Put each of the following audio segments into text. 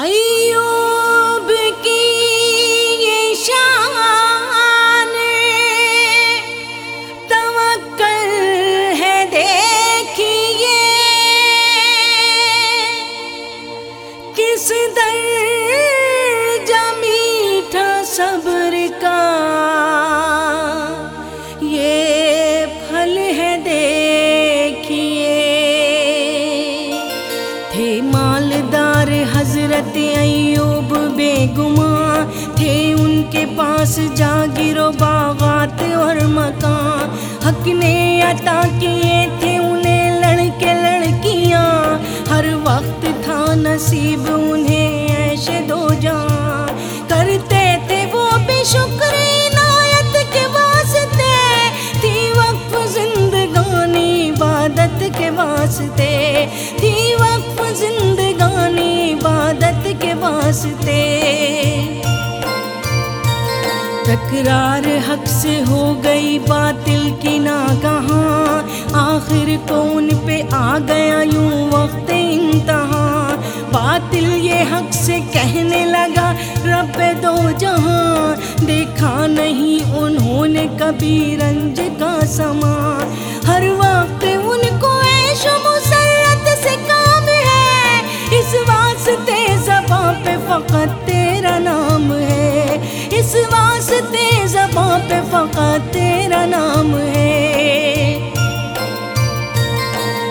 ایوب عطا کیے تھے انہیں لڑکے لڑکیاں ہر وقت تھا نصیب انہیں ایش دو جان کرتے تھے وہ بھی شکر عنایت کے واسطے تھی وقف زندگانی عبادت کے واسطے تھی وقف زندگانی عبادت کے واسطے تکرار حق سے ہو گئی باطل کی ناگہاں۔ آخر کون پہ آ گیا یوں وقت انتہا باطل یہ حق سے کہنے لگا، رب دو جہاں۔ دیکھا نہیں انہوں نے کبھی رنج کا سما ہر وقت ان کو عیش و مسرت سے کام ہے۔ اس واسطے زباں پہ فقط تیرا نام ہے۔ اس واسطے زباں پہ فقط تیرا نام ہے۔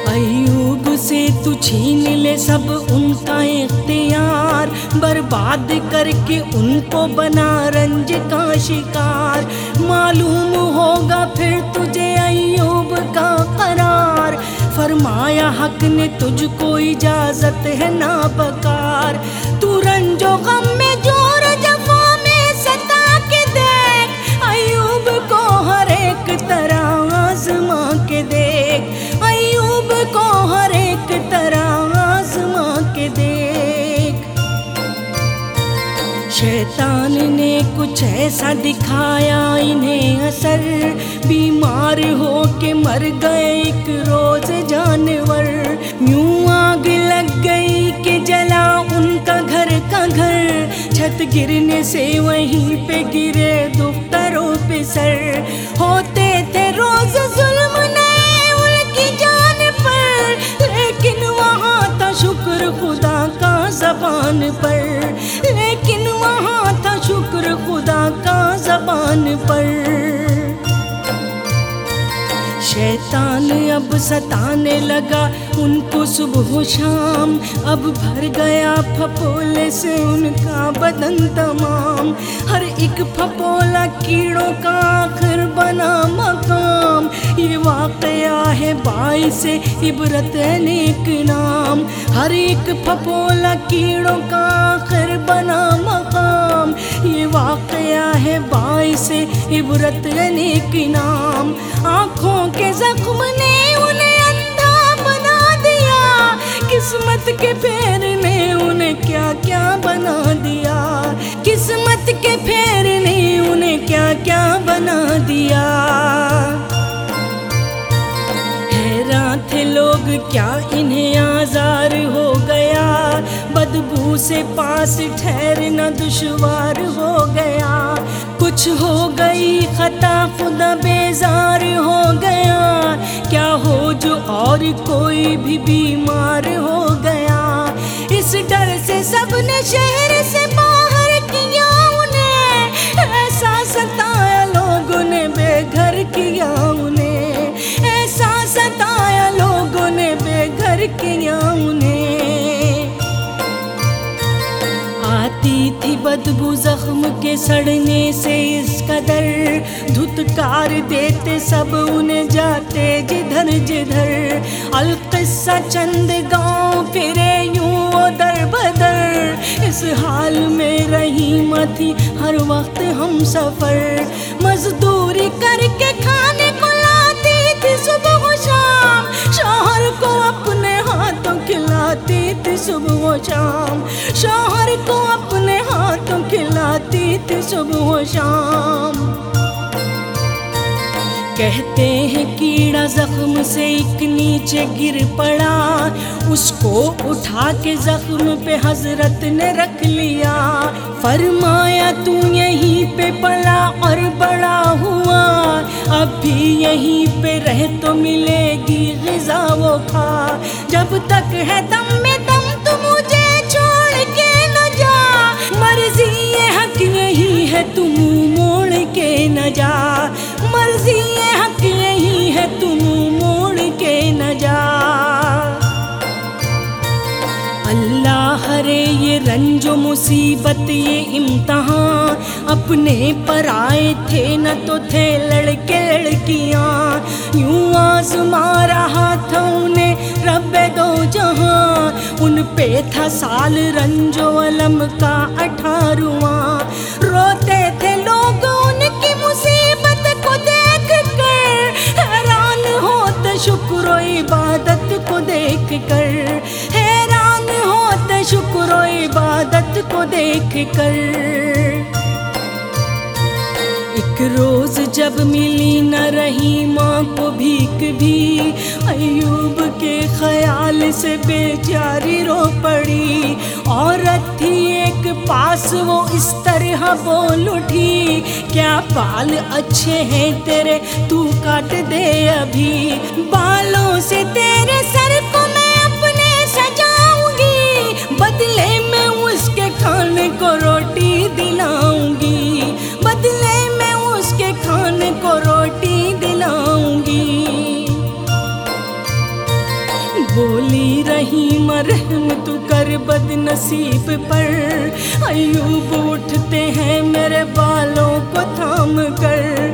ایوب سے تو چھین لے سب ان کا اختیار، برباد کر کے ان کو بنا رنج کا شکار۔ معلوم ہوگا پھر تجھے ایوب کا قرار۔ فرمایا حق نے تجھ کو اجازت ہے نا بکار تو رنج و غم میں شیطان نے کچھ ایسا دکھایا، انہیں اثر بیمار ہو کے مر گئے۔ ایک روز جانور یوں آگ لگ گئی کہ جلا ان کا گھر کا گھر۔ چھت گرنے سے وہیں پہ گرے دختروں پہ سر۔ ہوتے تھے روز ظلم نئے ان کی جان پر، لیکن وہاں تھا شکر خدا کا زبان پر۔ تھا شکر خدا کا زبان پر۔ شیطان اب ستانے لگا، ان کو صبح و شام۔ اب بھر گیا پھپولے سے ان کا بدن تمام۔ ہر ایک پھپولا کیڑوں کا آخر بنا مقام۔ یہ واقعہ ہے باعث عبرت نیک نام۔ ہر ایک پھپولا کیڑوں کا عبرت نیک نام، آنکھوں کے زخم نے انہیں اندھا بنا دیا۔ قسمت کے پھیر نے انہیں کیا کیا بنا دیا۔ قسمت کے پھیر نے انہیں کیا کیا بنا دیا۔ حیران تھے لوگ، کیا انہیں آزار ہو گیا؟ بدبو سے پاس ٹھہرنا دشوار ہو گیا۔ کچھ ہو گئی، خطا خدا بیزار ہو گیا۔ کیا ہو جو اور کوئی بھی بیمار کے سڑنے سے اس قدر دھتکار دیتے سب انہیں جاتے جدھر جدھر۔ القصہ چند گاؤں پھرے یوں در بدر اس حال میں رہی متی ہر وقت ہم سفر۔ مزدوری کر کے کھانے کو صبح و شام۔ شوہر کو اپنے ہاتھوں کھلاتی تھی صبح و شام۔ کہتے ہیں کیڑا زخم سے ایک نیچے گر پڑا۔ اس کو اٹھا کے زخم پہ حضرت نے رکھ لیا۔ فرمایا، تو یہیں پہ پلا اور بڑا ہوا۔ اب بھی یہیں پہ رہ تو ملے گی غذا وہ کھا۔ جب تک ہے دم میں دم تم موڑ کے نہ جا اللہ یہ رنج و مصیبت، یہ امتحان۔ اپنے پر آئے تھے، نہ تو تھے لڑکے لڑکیاں۔ یوں آزما رہا تھا انہیں رب دو جہاں۔ ان پہ تھا سال رنج و علم کا اٹھارواں۔ روتے تھے لوگ کو دیکھ کر۔ ایک روز جب ملی نہ رہی ماں کو بھیک بھی، ایوب کے خیال سے بیچاری رو پڑی۔ عورت تھی ایک پاس، وہ اس طرح بول اٹھی، کیا بال اچھے ہیں تیرے، تو کاٹ دے ابھی۔ بالوں سے تیرے سر کو کھانے کو روٹی دلاؤں گی بدلے میں اس کے کھانے کو روٹی دلاؤں گی بولی رہی مرحم تو کر بد نصیب پر۔ ایوب اٹھتے ہیں میرے بالوں کو تھام کر۔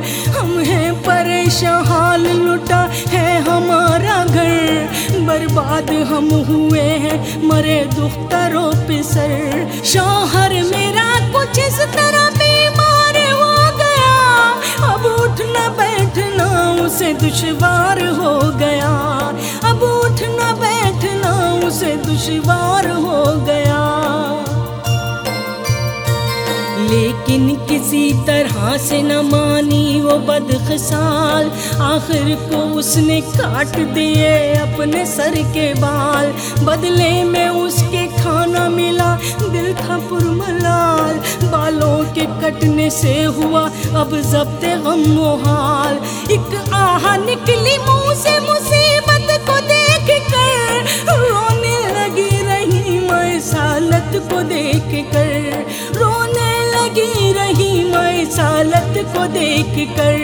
برباد ہم ہوئے ہیں مرے دختروں پہ سر۔ شوہر میرا کچھ اس طرح بیمار ہو گیا۔ اب اٹھنا بیٹھنا اسے دشوار ہو گیا۔ اب اٹھنا بیٹھنا اسے دشوار ہو لیکن کسی طرح سے نہ مانی وہ بدخسال۔ آخر کو اس نے کاٹ دیے اپنے سر کے بال۔ بدلے میں اس کے کھانا ملا، دل تھا پرملال۔ بالوں کے کٹنے سے ہوا اب ضبط غم و حال۔ ایک آہ نکلی منہ سے مصیبت۔ میں سالت کو دیکھ کر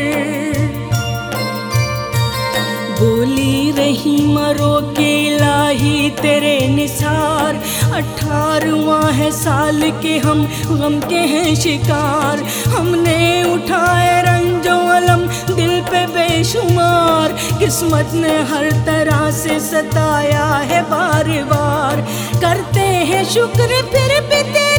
بولی رہی مرو کے لاہی تیرے نثار۔ اٹھارواں ہے سال کے ہم، غم کے ہیں شکار۔ ہم نے اٹھائے رنج و علم دل پہ بے شمار۔ قسمت نے ہر طرح سے ستایا ہے بار بار۔ کرتے ہیں شکر پھر بھی تیری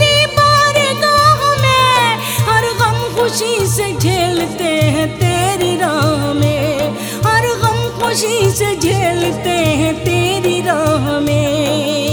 خوشی سے جھیلتے ہیں تیری راہ میں۔ ہر غم خوشی سے جھیلتے ہیں تیری راہ میں۔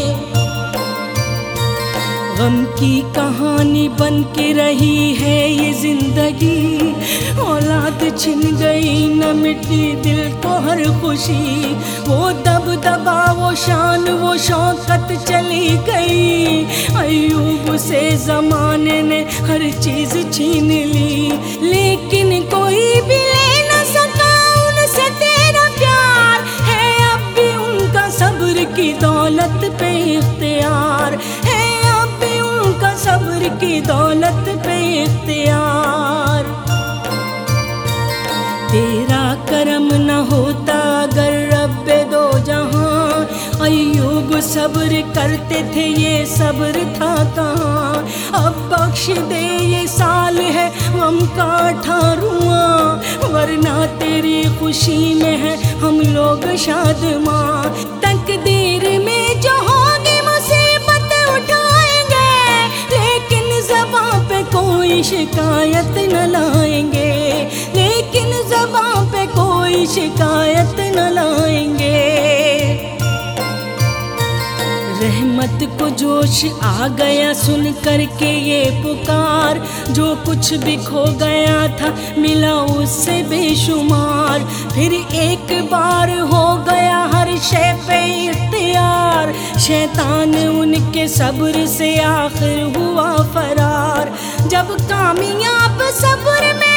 غم کی کہانی بن کے رہی ہے یہ زندگی۔ اولاد چھن گئی، نہ مٹی دل کو ہر خوشی۔ وہ دب دبا، وہ شان، وہ شوقت چلی گئی۔ ایوب سے زمانے نے ہر چیز چھین صبر کی دولت پہ اختیار۔ تیرا کرم نہ ہوتا اگر رب دو جہاں۔ ایوب صبر کرتے تھے یہ صبر تھا کہاں۔ اب بخش دے یہ سال ہے غم کا ورنہ تیری خوشی میں ہے ہم لوگ شاد ماں تقدیر کوئی شکایت نہ لائیں گے لیکن زباں پہ کوئی شکایت نہ لائیں گے۔ رحمت کو جوش آ گیا سن کر کے یہ پکار جو کچھ بھی کھو گیا تھا ملا اس سے بے شمار پھر ایک بار ہو گیا ہر شے پہ اختیار شیطان ان کے صبر سے آخر ہوا فرار جب کامیاب صبر میں